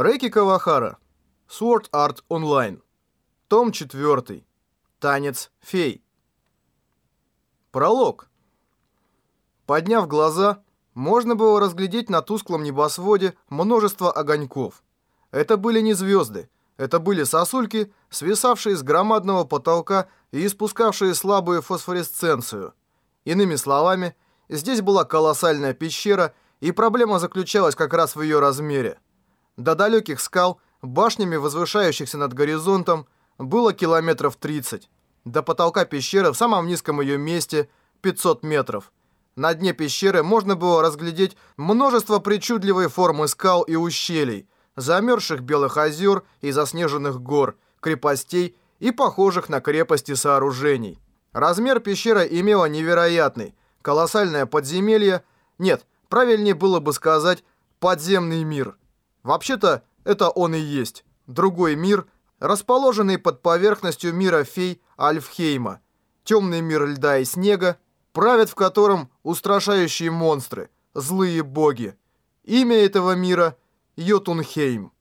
Рэки Кавахара. Sword Art Online. Том 4. Танец фей. Пролог. Подняв глаза, можно было разглядеть на тусклом небосводе множество огоньков. Это были не звезды, это были сосульки, свисавшие с громадного потолка и испускавшие слабую фосфоресценцию. Иными словами, здесь была колоссальная пещера, и проблема заключалась как раз в ее размере. До далеких скал, башнями возвышающихся над горизонтом, было километров 30. До потолка пещеры в самом низком ее месте 500 метров. На дне пещеры можно было разглядеть множество причудливой формы скал и ущелий, замерзших белых озер и заснеженных гор, крепостей и похожих на крепости сооружений. Размер пещеры имела невероятный, колоссальное подземелье, нет, правильнее было бы сказать подземный мир. Вообще-то это он и есть, другой мир, расположенный под поверхностью мира фей Альфхейма, темный мир льда и снега, правят в котором устрашающие монстры, злые боги. Имя этого мира – Йотунхейм.